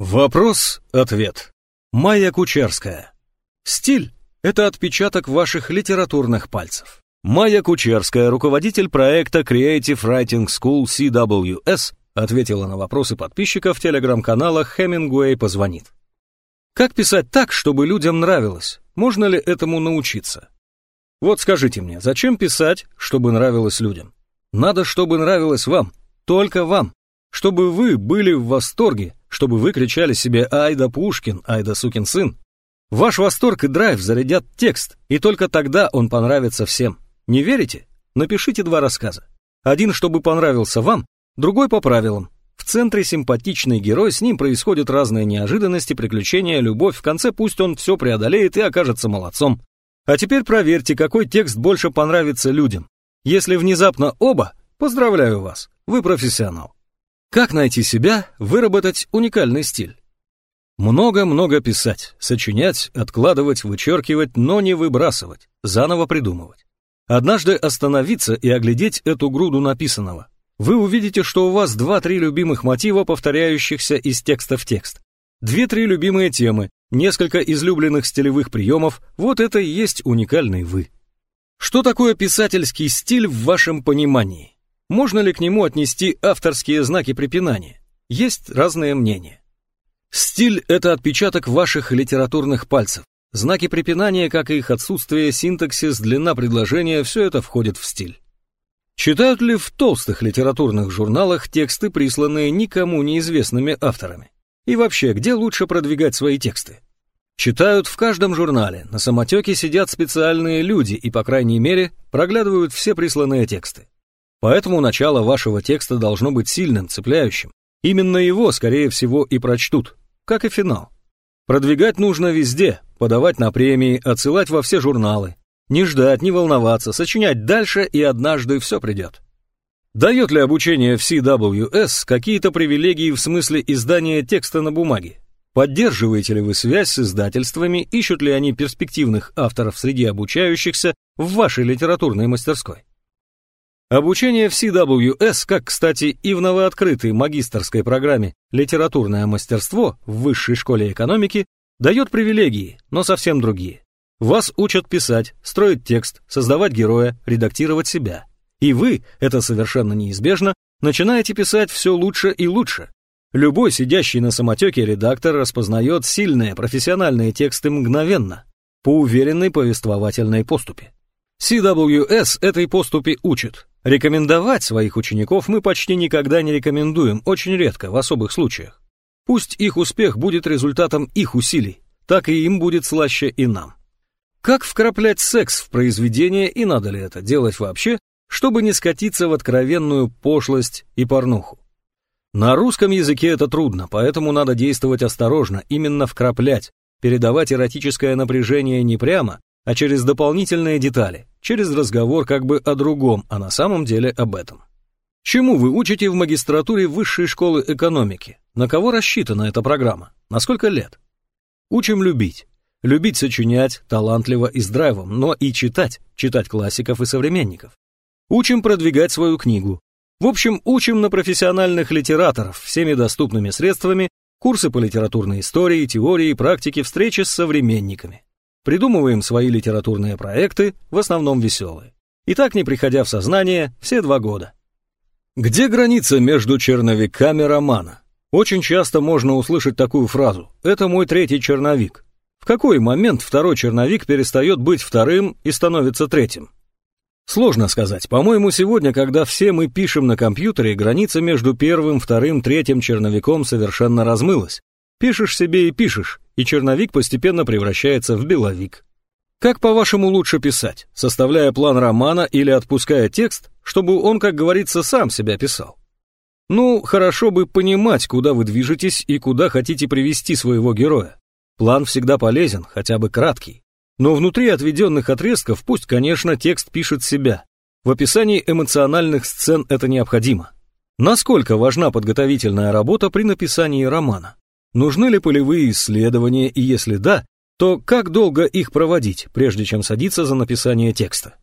Вопрос-ответ. Майя Кучерская. Стиль – это отпечаток ваших литературных пальцев. Майя Кучерская, руководитель проекта Creative Writing School CWS, ответила на вопросы подписчиков телеграм-канала «Хемингуэй позвонит». Как писать так, чтобы людям нравилось? Можно ли этому научиться? Вот скажите мне, зачем писать, чтобы нравилось людям? Надо, чтобы нравилось вам, только вам, чтобы вы были в восторге, чтобы вы кричали себе «Айда Пушкин, Айда сукин сын». Ваш восторг и драйв зарядят текст, и только тогда он понравится всем. Не верите? Напишите два рассказа. Один, чтобы понравился вам, другой по правилам. В центре симпатичный герой, с ним происходят разные неожиданности, приключения, любовь, в конце пусть он все преодолеет и окажется молодцом. А теперь проверьте, какой текст больше понравится людям. Если внезапно оба, поздравляю вас, вы профессионал. Как найти себя, выработать уникальный стиль? Много-много писать, сочинять, откладывать, вычеркивать, но не выбрасывать, заново придумывать. Однажды остановиться и оглядеть эту груду написанного. Вы увидите, что у вас два-три любимых мотива, повторяющихся из текста в текст. Две-три любимые темы, несколько излюбленных стилевых приемов, вот это и есть уникальный вы. Что такое писательский стиль в вашем понимании? Можно ли к нему отнести авторские знаки препинания? Есть разные мнения. Стиль – это отпечаток ваших литературных пальцев. Знаки препинания, как и их отсутствие, синтаксис, длина предложения – все это входит в стиль. Читают ли в толстых литературных журналах тексты, присланные никому неизвестными авторами? И вообще, где лучше продвигать свои тексты? Читают в каждом журнале, на самотеке сидят специальные люди и, по крайней мере, проглядывают все присланные тексты. Поэтому начало вашего текста должно быть сильным, цепляющим. Именно его, скорее всего, и прочтут, как и финал. Продвигать нужно везде, подавать на премии, отсылать во все журналы. Не ждать, не волноваться, сочинять дальше, и однажды все придет. Дает ли обучение в CWS какие-то привилегии в смысле издания текста на бумаге? Поддерживаете ли вы связь с издательствами, ищут ли они перспективных авторов среди обучающихся в вашей литературной мастерской? Обучение в CWS, как, кстати, и в новооткрытой магистрской программе «Литературное мастерство» в Высшей школе экономики, дает привилегии, но совсем другие. Вас учат писать, строить текст, создавать героя, редактировать себя. И вы, это совершенно неизбежно, начинаете писать все лучше и лучше. Любой сидящий на самотеке редактор распознает сильные профессиональные тексты мгновенно, по уверенной повествовательной поступе. CWS этой поступе учит, Рекомендовать своих учеников мы почти никогда не рекомендуем, очень редко, в особых случаях. Пусть их успех будет результатом их усилий, так и им будет слаще и нам. Как вкраплять секс в произведение и надо ли это делать вообще, чтобы не скатиться в откровенную пошлость и порнуху? На русском языке это трудно, поэтому надо действовать осторожно, именно вкраплять, передавать эротическое напряжение не прямо, а через дополнительные детали, через разговор как бы о другом, а на самом деле об этом. Чему вы учите в магистратуре высшей школы экономики? На кого рассчитана эта программа? На сколько лет? Учим любить. Любить сочинять, талантливо и с драйвом, но и читать, читать классиков и современников. Учим продвигать свою книгу. В общем, учим на профессиональных литераторов всеми доступными средствами, курсы по литературной истории, теории, практике, встречи с современниками. Придумываем свои литературные проекты, в основном веселые. И так, не приходя в сознание, все два года. Где граница между черновиками романа? Очень часто можно услышать такую фразу «это мой третий черновик». В какой момент второй черновик перестает быть вторым и становится третьим? Сложно сказать. По-моему, сегодня, когда все мы пишем на компьютере, граница между первым, вторым, третьим черновиком совершенно размылась. Пишешь себе и пишешь, и черновик постепенно превращается в беловик. Как, по-вашему, лучше писать, составляя план романа или отпуская текст, чтобы он, как говорится, сам себя писал? Ну, хорошо бы понимать, куда вы движетесь и куда хотите привести своего героя. План всегда полезен, хотя бы краткий. Но внутри отведенных отрезков пусть, конечно, текст пишет себя. В описании эмоциональных сцен это необходимо. Насколько важна подготовительная работа при написании романа? Нужны ли полевые исследования, и если да, то как долго их проводить, прежде чем садиться за написание текста?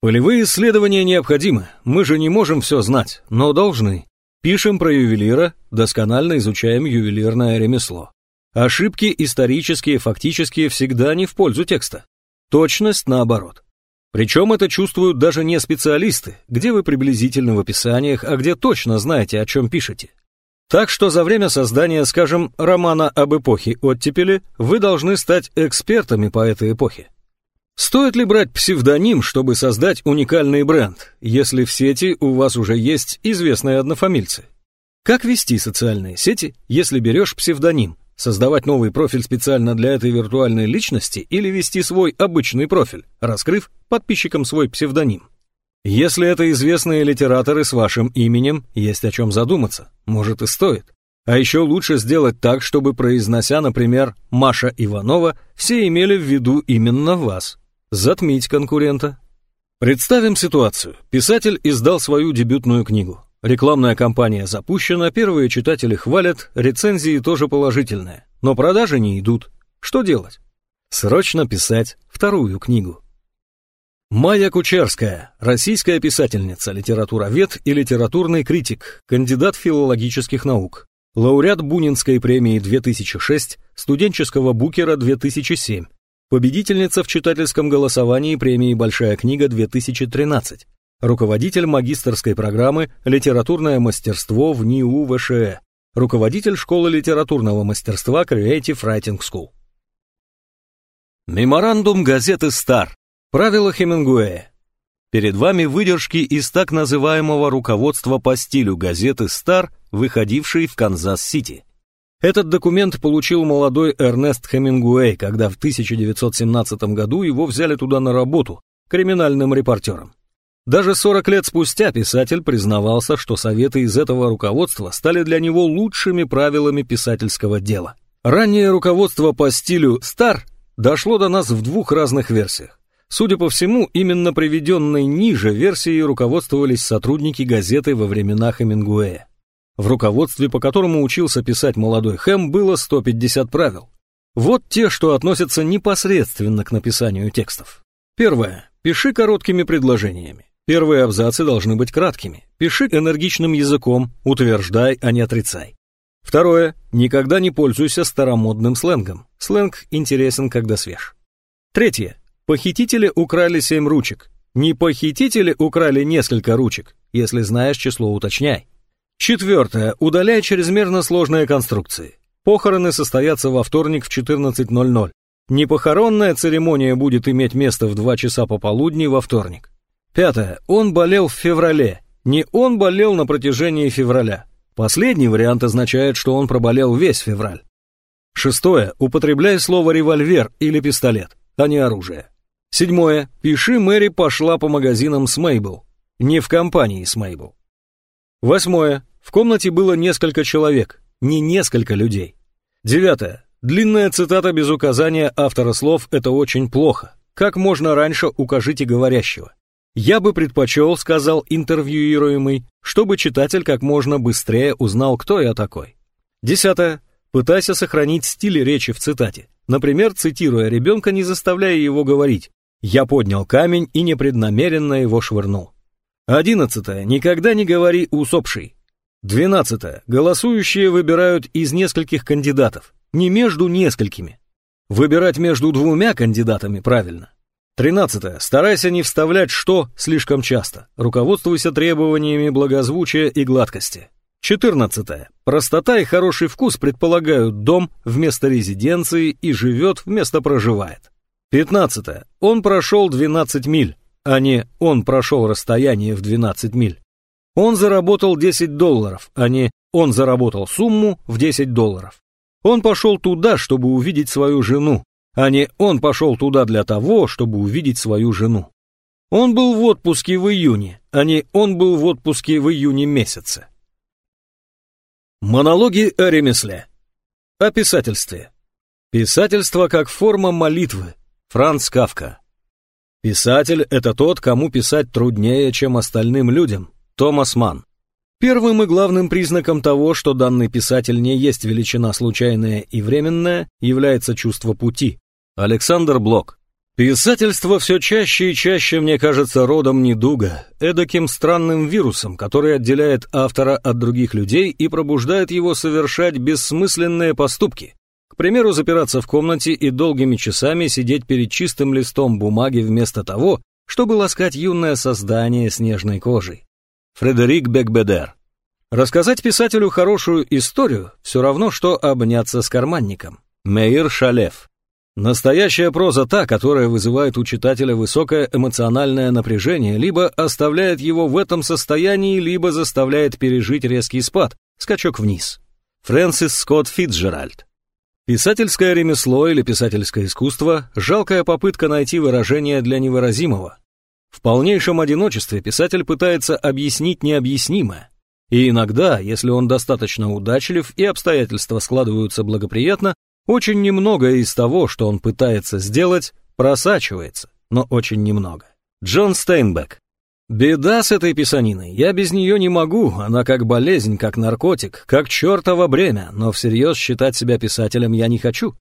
Полевые исследования необходимы, мы же не можем все знать, но должны. Пишем про ювелира, досконально изучаем ювелирное ремесло. Ошибки исторические, фактические всегда не в пользу текста. Точность наоборот. Причем это чувствуют даже не специалисты, где вы приблизительно в описаниях, а где точно знаете, о чем пишете. Так что за время создания, скажем, романа об эпохе оттепели, вы должны стать экспертами по этой эпохе. Стоит ли брать псевдоним, чтобы создать уникальный бренд, если в сети у вас уже есть известные однофамильцы? Как вести социальные сети, если берешь псевдоним? Создавать новый профиль специально для этой виртуальной личности или вести свой обычный профиль, раскрыв подписчикам свой псевдоним? Если это известные литераторы с вашим именем, есть о чем задуматься, может и стоит. А еще лучше сделать так, чтобы, произнося, например, Маша Иванова, все имели в виду именно вас. Затмить конкурента. Представим ситуацию. Писатель издал свою дебютную книгу. Рекламная кампания запущена, первые читатели хвалят, рецензии тоже положительные. Но продажи не идут. Что делать? Срочно писать вторую книгу. Майя Кучерская, российская писательница, литературовед и литературный критик, кандидат филологических наук, лауреат Бунинской премии 2006, студенческого букера 2007, победительница в читательском голосовании премии «Большая книга» 2013, руководитель магистрской программы «Литературное мастерство» в НИУ ВШЭ, руководитель школы литературного мастерства Creative Writing School. Меморандум газеты «Стар». Правила Хемингуэя. Перед вами выдержки из так называемого руководства по стилю газеты «Стар», выходившей в Канзас-Сити. Этот документ получил молодой Эрнест Хемингуэй, когда в 1917 году его взяли туда на работу, криминальным репортером. Даже 40 лет спустя писатель признавался, что советы из этого руководства стали для него лучшими правилами писательского дела. Раннее руководство по стилю «Стар» дошло до нас в двух разных версиях. Судя по всему, именно приведенной ниже версией руководствовались сотрудники газеты во времена Хемингуэя. В руководстве, по которому учился писать молодой Хэм, было 150 правил. Вот те, что относятся непосредственно к написанию текстов. Первое. Пиши короткими предложениями. Первые абзацы должны быть краткими. Пиши энергичным языком, утверждай, а не отрицай. Второе. Никогда не пользуйся старомодным сленгом. Сленг интересен, когда свеж. Третье. Похитители украли семь ручек. Не похитители украли несколько ручек. Если знаешь число, уточняй. Четвертое. Удаляй чрезмерно сложные конструкции. Похороны состоятся во вторник в 14.00. Непохоронная церемония будет иметь место в 2 часа пополудни во вторник. Пятое. Он болел в феврале. Не он болел на протяжении февраля. Последний вариант означает, что он проболел весь февраль. Шестое. Употребляй слово «револьвер» или «пистолет», а не оружие. Седьмое. Пиши «Мэри пошла по магазинам с Мейбл». Не в компании с Мейбл. Восьмое. В комнате было несколько человек, не несколько людей. Девятое. Длинная цитата без указания автора слов – это очень плохо. Как можно раньше укажите говорящего. «Я бы предпочел», — сказал интервьюируемый, «чтобы читатель как можно быстрее узнал, кто я такой». Десятое. Пытайся сохранить стиль речи в цитате. Например, цитируя ребенка, не заставляя его говорить «Я поднял камень и непреднамеренно его швырнул». Одиннадцатое. Никогда не говори «усопший». Двенадцатое. Голосующие выбирают из нескольких кандидатов, не между несколькими. Выбирать между двумя кандидатами правильно. Тринадцатое. Старайся не вставлять «что» слишком часто. Руководствуйся требованиями благозвучия и гладкости. Четырнадцатое. Простота и хороший вкус предполагают дом вместо резиденции и живет вместо проживает. Пятнадцатое. Он прошел 12 миль, а не он прошел расстояние в 12 миль. Он заработал 10 долларов, а не он заработал сумму в 10 долларов. Он пошел туда, чтобы увидеть свою жену, а не он пошел туда для того, чтобы увидеть свою жену. Он был в отпуске в июне, а не он был в отпуске в июне месяце. Монологи о ремесле. О писательстве. Писательство как форма молитвы. Франц Кавка. Писатель – это тот, кому писать труднее, чем остальным людям. Томас Манн. Первым и главным признаком того, что данный писатель не есть величина случайная и временная, является чувство пути. Александр Блок. Писательство все чаще и чаще, мне кажется, родом недуга, эдаким странным вирусом, который отделяет автора от других людей и пробуждает его совершать бессмысленные поступки. К примеру, запираться в комнате и долгими часами сидеть перед чистым листом бумаги вместо того, чтобы ласкать юное создание снежной кожей. Фредерик Бекбедер. Рассказать писателю хорошую историю все равно, что обняться с карманником. Мейр Шалев. Настоящая проза та, которая вызывает у читателя высокое эмоциональное напряжение, либо оставляет его в этом состоянии, либо заставляет пережить резкий спад, скачок вниз. Фрэнсис Скотт Фитджеральд. Писательское ремесло или писательское искусство – жалкая попытка найти выражение для невыразимого. В полнейшем одиночестве писатель пытается объяснить необъяснимое. И иногда, если он достаточно удачлив и обстоятельства складываются благоприятно, очень немного из того, что он пытается сделать, просачивается, но очень немного. Джон Стейнбек. Беда с этой писаниной, я без нее не могу, она как болезнь, как наркотик, как чертово бремя, но всерьез считать себя писателем я не хочу.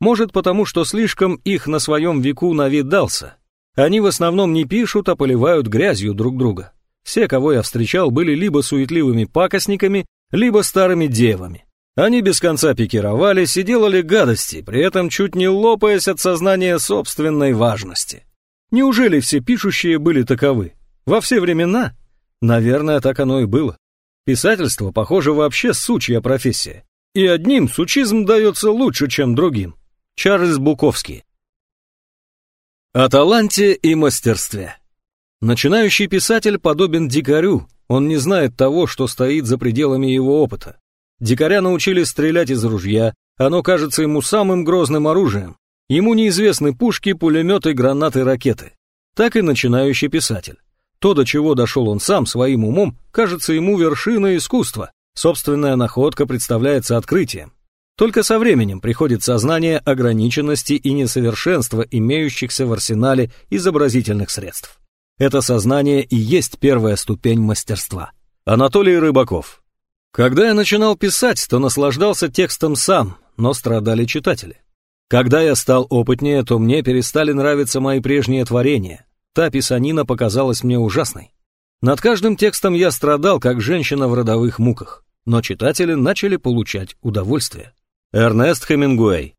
Может потому, что слишком их на своем веку навидался. Они в основном не пишут, а поливают грязью друг друга. Все, кого я встречал, были либо суетливыми пакостниками, либо старыми девами. Они без конца пикировались и делали гадости, при этом чуть не лопаясь от сознания собственной важности. Неужели все пишущие были таковы? Во все времена? Наверное, так оно и было. Писательство, похоже, вообще сучья профессия. И одним сучизм дается лучше, чем другим. Чарльз Буковский. О таланте и мастерстве. Начинающий писатель подобен дикарю, он не знает того, что стоит за пределами его опыта. Дикаря научили стрелять из ружья, оно кажется ему самым грозным оружием. Ему неизвестны пушки, пулеметы, гранаты, ракеты. Так и начинающий писатель. То, до чего дошел он сам своим умом, кажется ему вершиной искусства. Собственная находка представляется открытием. Только со временем приходит сознание ограниченности и несовершенства имеющихся в арсенале изобразительных средств. Это сознание и есть первая ступень мастерства. Анатолий Рыбаков, когда я начинал писать, то наслаждался текстом сам, но страдали читатели. Когда я стал опытнее, то мне перестали нравиться мои прежние творения. Та писанина показалась мне ужасной. Над каждым текстом я страдал, как женщина в родовых муках, но читатели начали получать удовольствие. Эрнест Хемингуэй.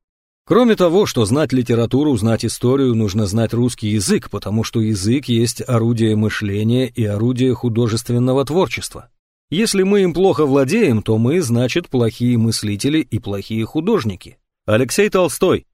Кроме того, что знать литературу, знать историю, нужно знать русский язык, потому что язык есть орудие мышления и орудие художественного творчества. Если мы им плохо владеем, то мы, значит, плохие мыслители и плохие художники. Алексей Толстой.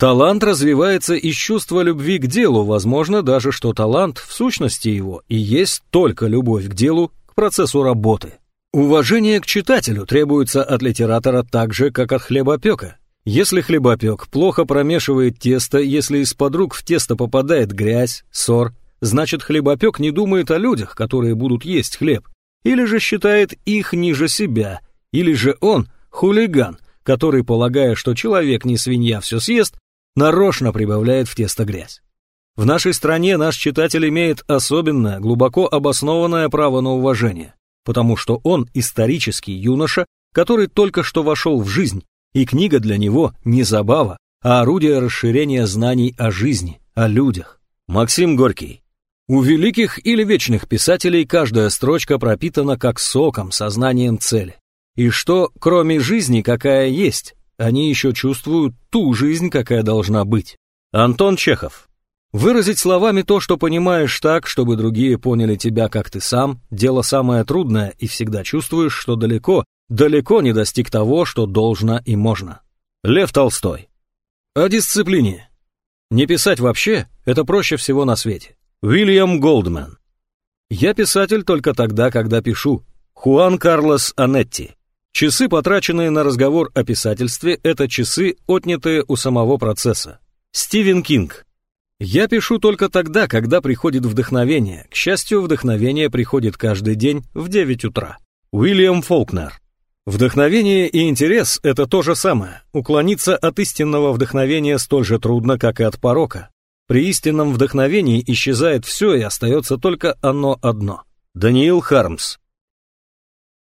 Талант развивается из чувства любви к делу, возможно даже, что талант в сущности его и есть только любовь к делу, к процессу работы. Уважение к читателю требуется от литератора так же, как от хлебопека. Если хлебопек плохо промешивает тесто, если из-под рук в тесто попадает грязь, ссор, значит хлебопек не думает о людях, которые будут есть хлеб, или же считает их ниже себя, или же он хулиган, который, полагая, что человек не свинья все съест, нарочно прибавляет в тесто грязь. В нашей стране наш читатель имеет особенное, глубоко обоснованное право на уважение, потому что он исторический юноша, который только что вошел в жизнь, и книга для него не забава, а орудие расширения знаний о жизни, о людях. Максим Горький у великих или вечных писателей каждая строчка пропитана как соком, сознанием цели. И что, кроме жизни, какая есть, они еще чувствуют ту жизнь, какая должна быть. Антон Чехов. Выразить словами то, что понимаешь так, чтобы другие поняли тебя, как ты сам, дело самое трудное, и всегда чувствуешь, что далеко, далеко не достиг того, что должно и можно. Лев Толстой. О дисциплине. Не писать вообще – это проще всего на свете. Уильям Голдман. Я писатель только тогда, когда пишу. Хуан Карлос Анетти. Часы, потраченные на разговор о писательстве, это часы, отнятые у самого процесса. Стивен Кинг. Я пишу только тогда, когда приходит вдохновение. К счастью, вдохновение приходит каждый день в 9 утра. Уильям Фолкнер. Вдохновение и интерес – это то же самое. Уклониться от истинного вдохновения столь же трудно, как и от порока. При истинном вдохновении исчезает все и остается только оно одно. Даниил Хармс.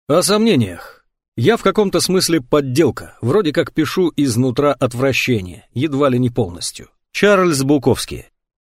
О сомнениях. Я в каком-то смысле подделка, вроде как пишу изнутра отвращения, едва ли не полностью. Чарльз Буковский.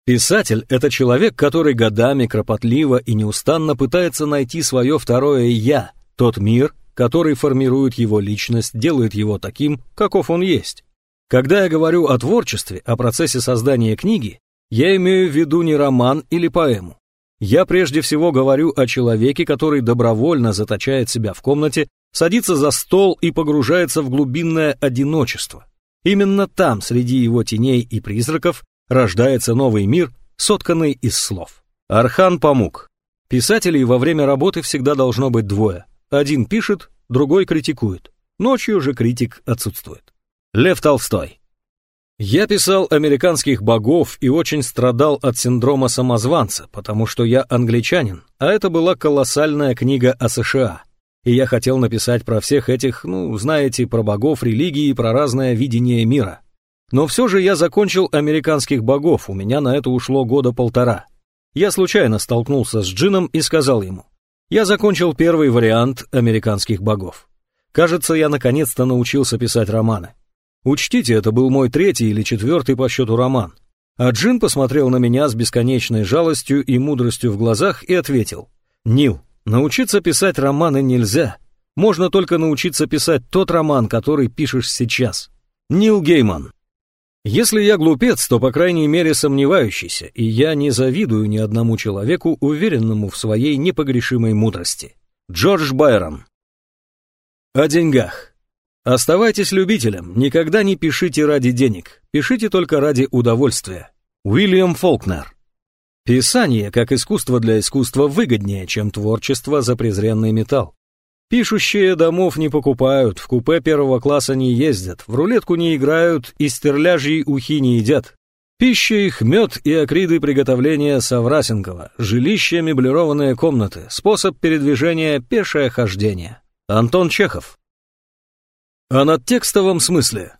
Писатель – это человек, который годами кропотливо и неустанно пытается найти свое второе «я», тот мир, который формирует его личность, делает его таким, каков он есть. Когда я говорю о творчестве, о процессе создания книги, я имею в виду не роман или поэму. Я прежде всего говорю о человеке, который добровольно заточает себя в комнате, садится за стол и погружается в глубинное одиночество. Именно там, среди его теней и призраков, рождается новый мир, сотканный из слов. Архан Памук. Писателей во время работы всегда должно быть двое. Один пишет, другой критикует. Ночью же критик отсутствует. Лев Толстой. Я писал американских богов и очень страдал от синдрома самозванца, потому что я англичанин, а это была колоссальная книга о США и я хотел написать про всех этих, ну, знаете, про богов, религии, про разное видение мира. Но все же я закончил «Американских богов», у меня на это ушло года полтора. Я случайно столкнулся с Джином и сказал ему, я закончил первый вариант «Американских богов». Кажется, я наконец-то научился писать романы. Учтите, это был мой третий или четвертый по счету роман. А Джин посмотрел на меня с бесконечной жалостью и мудростью в глазах и ответил, «Нил, Научиться писать романы нельзя. Можно только научиться писать тот роман, который пишешь сейчас. Нил Гейман. Если я глупец, то, по крайней мере, сомневающийся, и я не завидую ни одному человеку, уверенному в своей непогрешимой мудрости. Джордж Байрон. О деньгах. Оставайтесь любителем, никогда не пишите ради денег, пишите только ради удовольствия. Уильям Фолкнер. Писание, как искусство для искусства, выгоднее, чем творчество за презренный металл. Пишущие домов не покупают, в купе первого класса не ездят, в рулетку не играют и стерляжьи ухи не едят. Пища их мед и акриды приготовления Саврасенкова, жилище меблированные комнаты, способ передвижения пешее хождение. Антон Чехов. О надтекстовом смысле.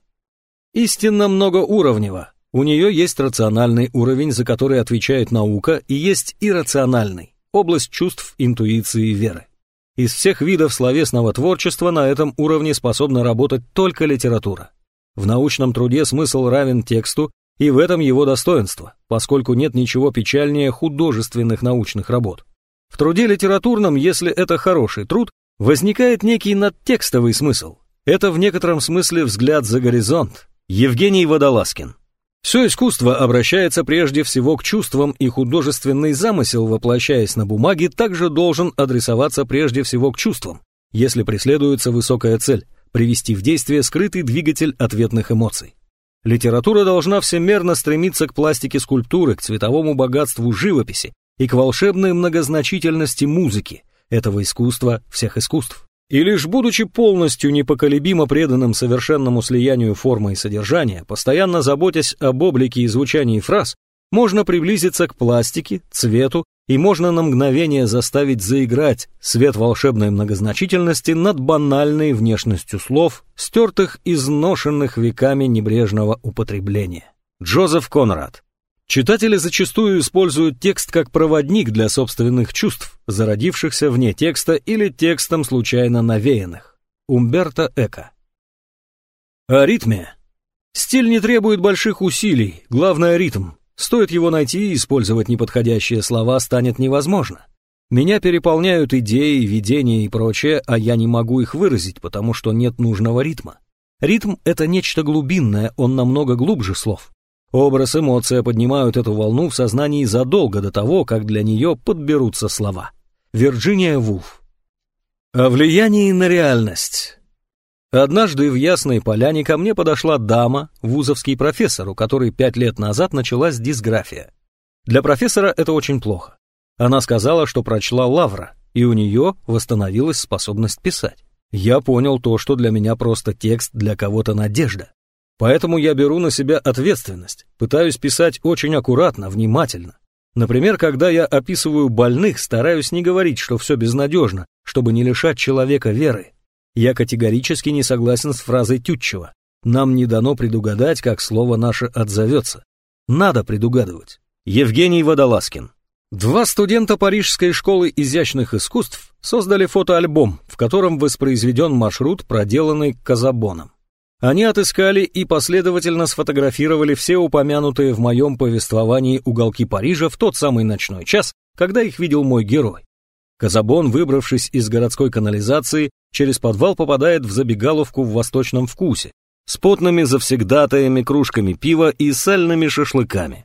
Истинно многоуровнево, у нее есть рациональный уровень, за который отвечает наука, и есть иррациональный, область чувств, интуиции веры. Из всех видов словесного творчества на этом уровне способна работать только литература. В научном труде смысл равен тексту, и в этом его достоинство, поскольку нет ничего печальнее художественных научных работ. В труде литературном, если это хороший труд, возникает некий надтекстовый смысл. Это в некотором смысле взгляд за горизонт. Евгений Водолазкин. Все искусство обращается прежде всего к чувствам, и художественный замысел, воплощаясь на бумаге, также должен адресоваться прежде всего к чувствам, если преследуется высокая цель – привести в действие скрытый двигатель ответных эмоций. Литература должна всемерно стремиться к пластике скульптуры, к цветовому богатству живописи и к волшебной многозначительности музыки, этого искусства всех искусств. И лишь будучи полностью непоколебимо преданным совершенному слиянию формы и содержания, постоянно заботясь об облике и звучании фраз, можно приблизиться к пластике, цвету, и можно на мгновение заставить заиграть свет волшебной многозначительности над банальной внешностью слов, стертых изношенных веками небрежного употребления. Джозеф Конрад Читатели зачастую используют текст как проводник для собственных чувств, зародившихся вне текста или текстом случайно навеянных. Умберто Эко. О ритме. Стиль не требует больших усилий, главное ритм. Стоит его найти и использовать неподходящие слова станет невозможно. Меня переполняют идеи, видения и прочее, а я не могу их выразить, потому что нет нужного ритма. Ритм — это нечто глубинное, он намного глубже слов. Образ, эмоция поднимают эту волну в сознании задолго до того, как для нее подберутся слова. Вирджиния Вулф. О влиянии на реальность. Однажды в Ясной Поляне ко мне подошла дама, вузовский профессор, у которой пять лет назад началась дисграфия. Для профессора это очень плохо. Она сказала, что прочла Лавра, и у нее восстановилась способность писать. Я понял то, что для меня просто текст, для кого-то надежда. Поэтому я беру на себя ответственность, пытаюсь писать очень аккуратно, внимательно. Например, когда я описываю больных, стараюсь не говорить, что все безнадежно, чтобы не лишать человека веры. Я категорически не согласен с фразой Тютчева. Нам не дано предугадать, как слово наше отзовется. Надо предугадывать. Евгений Водолазкин. Два студента Парижской школы изящных искусств создали фотоальбом, в котором воспроизведен маршрут, проделанный Казабоном. Они отыскали и последовательно сфотографировали все упомянутые в моем повествовании уголки Парижа в тот самый ночной час, когда их видел мой герой. Казабон, выбравшись из городской канализации, через подвал попадает в забегаловку в восточном вкусе, с потными завсегдатаями кружками пива и сальными шашлыками.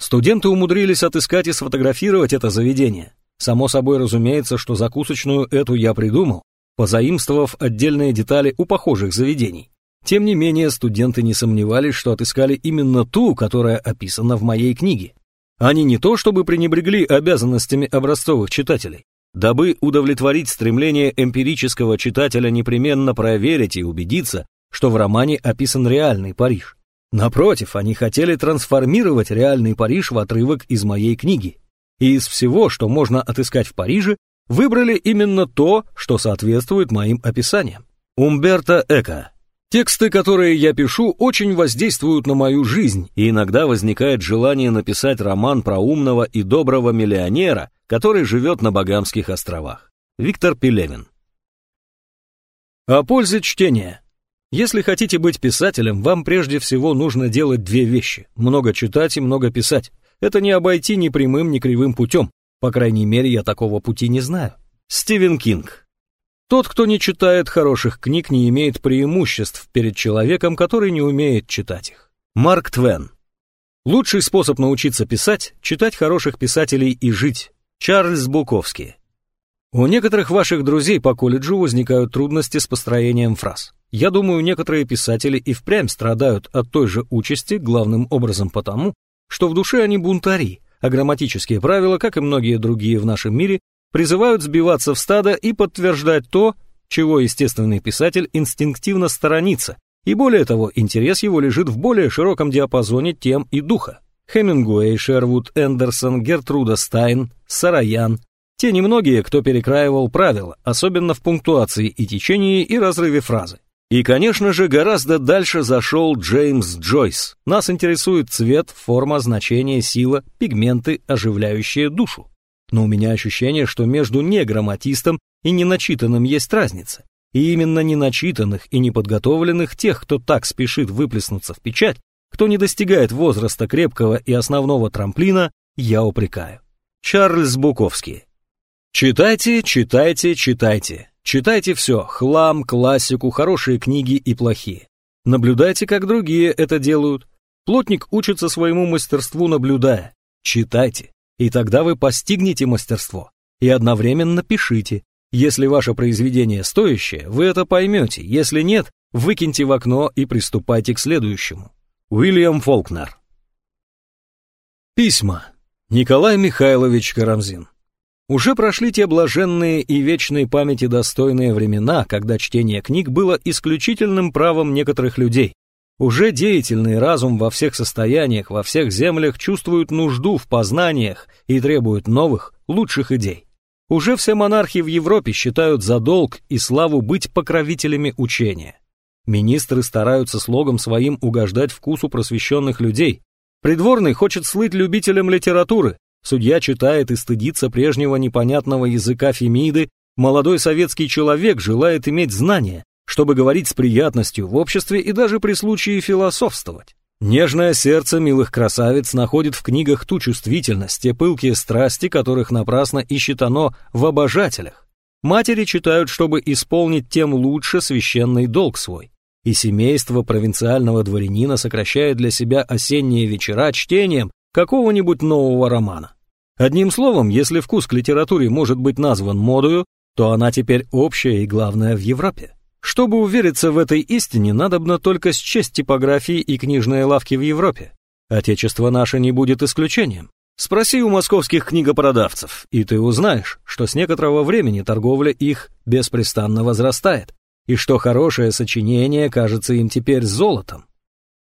Студенты умудрились отыскать и сфотографировать это заведение. Само собой разумеется, что закусочную эту я придумал, позаимствовав отдельные детали у похожих заведений. Тем не менее, студенты не сомневались, что отыскали именно ту, которая описана в моей книге. Они не то чтобы пренебрегли обязанностями образцовых читателей, дабы удовлетворить стремление эмпирического читателя непременно проверить и убедиться, что в романе описан реальный Париж. Напротив, они хотели трансформировать реальный Париж в отрывок из моей книги. И из всего, что можно отыскать в Париже, выбрали именно то, что соответствует моим описаниям. Умберто Эко Тексты, которые я пишу, очень воздействуют на мою жизнь, и иногда возникает желание написать роман про умного и доброго миллионера, который живет на Багамских островах. Виктор Пелевин. О пользе чтения. Если хотите быть писателем, вам прежде всего нужно делать две вещи – много читать и много писать. Это не обойти ни прямым, ни кривым путем. По крайней мере, я такого пути не знаю. Стивен Кинг. Тот, кто не читает хороших книг, не имеет преимуществ перед человеком, который не умеет читать их. Марк Твен. Лучший способ научиться писать – читать хороших писателей и жить. Чарльз Буковский. У некоторых ваших друзей по колледжу возникают трудности с построением фраз. Я думаю, некоторые писатели и впрямь страдают от той же участи, главным образом потому, что в душе они бунтари, а грамматические правила, как и многие другие в нашем мире, призывают сбиваться в стадо и подтверждать то, чего естественный писатель инстинктивно сторонится, и более того, интерес его лежит в более широком диапазоне тем и духа. Хемингуэй, Шервуд, Эндерсон, Гертруда Стайн, Сараян, те немногие, кто перекраивал правила, особенно в пунктуации и течении и разрыве фразы. И, конечно же, гораздо дальше зашел Джеймс Джойс. Нас интересует цвет, форма, значение, сила, пигменты, оживляющие душу. Но у меня ощущение, что между неграмматистом и неначитанным есть разница. И именно неначитанных и неподготовленных тех, кто так спешит выплеснуться в печать, кто не достигает возраста крепкого и основного трамплина, я упрекаю. Чарльз Буковский. Читайте, читайте, читайте. Читайте все, хлам, классику, хорошие книги и плохие. Наблюдайте, как другие это делают. Плотник учится своему мастерству, наблюдая. Читайте и тогда вы постигнете мастерство. И одновременно пишите. Если ваше произведение стоящее, вы это поймете, если нет, выкиньте в окно и приступайте к следующему. Уильям Фолкнер Письма. Николай Михайлович Карамзин. Уже прошли те блаженные и вечной памяти достойные времена, когда чтение книг было исключительным правом некоторых людей, уже деятельный разум во всех состояниях, во всех землях чувствует нужду в познаниях и требует новых, лучших идей. Уже все монархи в Европе считают за долг и славу быть покровителями учения. Министры стараются слогом своим угождать вкусу просвещенных людей. Придворный хочет слыть любителем литературы. Судья читает и стыдится прежнего непонятного языка Фемиды. Молодой советский человек желает иметь знания, чтобы говорить с приятностью в обществе и даже при случае философствовать. Нежное сердце милых красавиц находит в книгах ту чувствительность, те пылкие страсти, которых напрасно ищет оно в обожателях. Матери читают, чтобы исполнить тем лучше священный долг свой. И семейство провинциального дворянина сокращает для себя осенние вечера чтением какого-нибудь нового романа. Одним словом, если вкус к литературе может быть назван модою, то она теперь общая и главная в Европе. Чтобы увериться в этой истине, надобно только счесть типографии и книжные лавки в Европе. Отечество наше не будет исключением. Спроси у московских книгопродавцев, и ты узнаешь, что с некоторого времени торговля их беспрестанно возрастает, и что хорошее сочинение кажется им теперь золотом.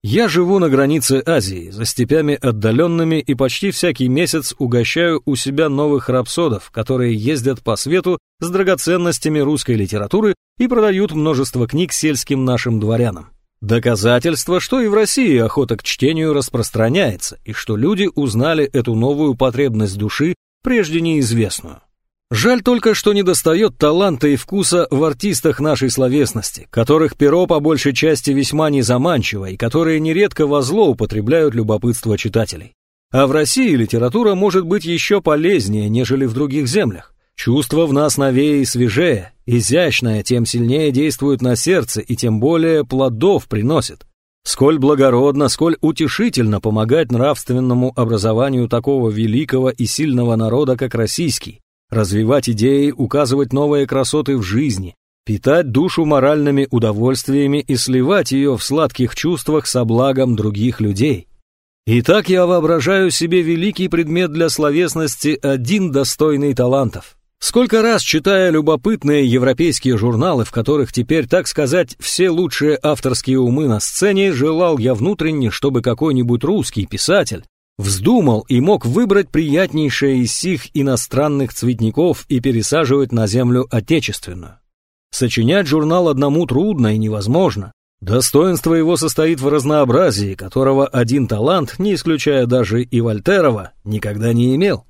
Я живу на границе Азии, за степями отдаленными, и почти всякий месяц угощаю у себя новых рапсодов, которые ездят по свету с драгоценностями русской литературы и продают множество книг сельским нашим дворянам. Доказательство, что и в России охота к чтению распространяется, и что люди узнали эту новую потребность души, прежде неизвестную. Жаль только, что недостает таланта и вкуса в артистах нашей словесности, которых перо по большей части весьма незаманчиво и которые нередко во зло употребляют любопытство читателей. А в России литература может быть еще полезнее, нежели в других землях. Чувство в нас новее и свежее, изящное, тем сильнее действует на сердце и тем более плодов приносит. Сколь благородно, сколь утешительно помогать нравственному образованию такого великого и сильного народа, как российский, развивать идеи, указывать новые красоты в жизни, питать душу моральными удовольствиями и сливать ее в сладких чувствах со благом других людей. Итак, я воображаю себе великий предмет для словесности, один достойный талантов. Сколько раз, читая любопытные европейские журналы, в которых теперь, так сказать, все лучшие авторские умы на сцене, желал я внутренне, чтобы какой-нибудь русский писатель вздумал и мог выбрать приятнейшее из сих иностранных цветников и пересаживать на землю отечественную. Сочинять журнал одному трудно и невозможно. Достоинство его состоит в разнообразии, которого один талант, не исключая даже и Вольтерова, никогда не имел.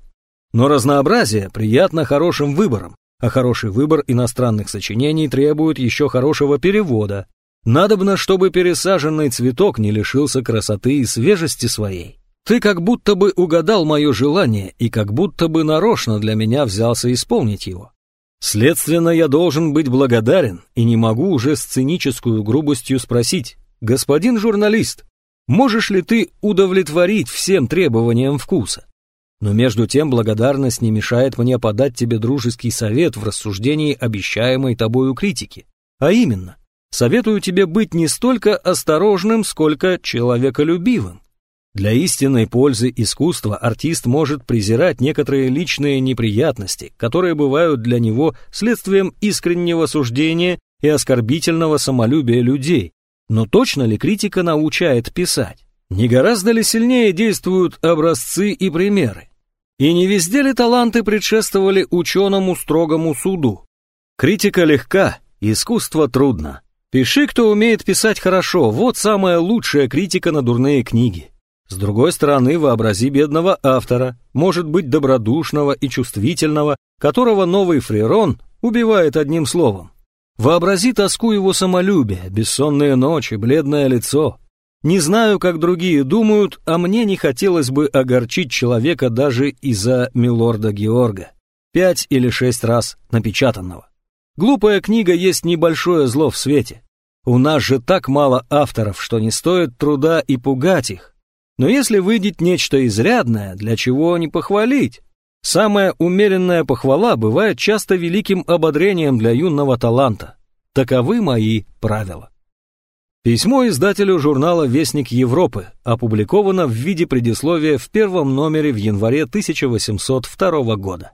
Но разнообразие приятно хорошим выбором, а хороший выбор иностранных сочинений требует еще хорошего перевода. Надобно, чтобы пересаженный цветок не лишился красоты и свежести своей. Ты как будто бы угадал мое желание и как будто бы нарочно для меня взялся исполнить его. Следственно, я должен быть благодарен и не могу уже с циническую грубостью спросить, господин журналист, можешь ли ты удовлетворить всем требованиям вкуса? Но между тем благодарность не мешает мне подать тебе дружеский совет в рассуждении обещаемой тобою критики. А именно, советую тебе быть не столько осторожным, сколько человеколюбивым. Для истинной пользы искусства артист может презирать некоторые личные неприятности, которые бывают для него следствием искреннего суждения и оскорбительного самолюбия людей. Но точно ли критика научает писать? Не гораздо ли сильнее действуют образцы и примеры? И не везде ли таланты предшествовали ученому строгому суду? Критика легка, искусство трудно. Пиши, кто умеет писать хорошо, вот самая лучшая критика на дурные книги. С другой стороны, вообрази бедного автора, может быть добродушного и чувствительного, которого новый фрирон убивает одним словом. Вообрази тоску его самолюбия, бессонные ночи, бледное лицо, не знаю, как другие думают, а мне не хотелось бы огорчить человека даже из-за милорда Георга. Пять или шесть раз напечатанного. Глупая книга есть небольшое зло в свете. У нас же так мало авторов, что не стоит труда и пугать их. Но если выйдет нечто изрядное, для чего не похвалить? Самая умеренная похвала бывает часто великим ободрением для юного таланта. Таковы мои правила. Письмо издателю журнала «Вестник Европы» опубликовано в виде предисловия в первом номере в январе 1802 года.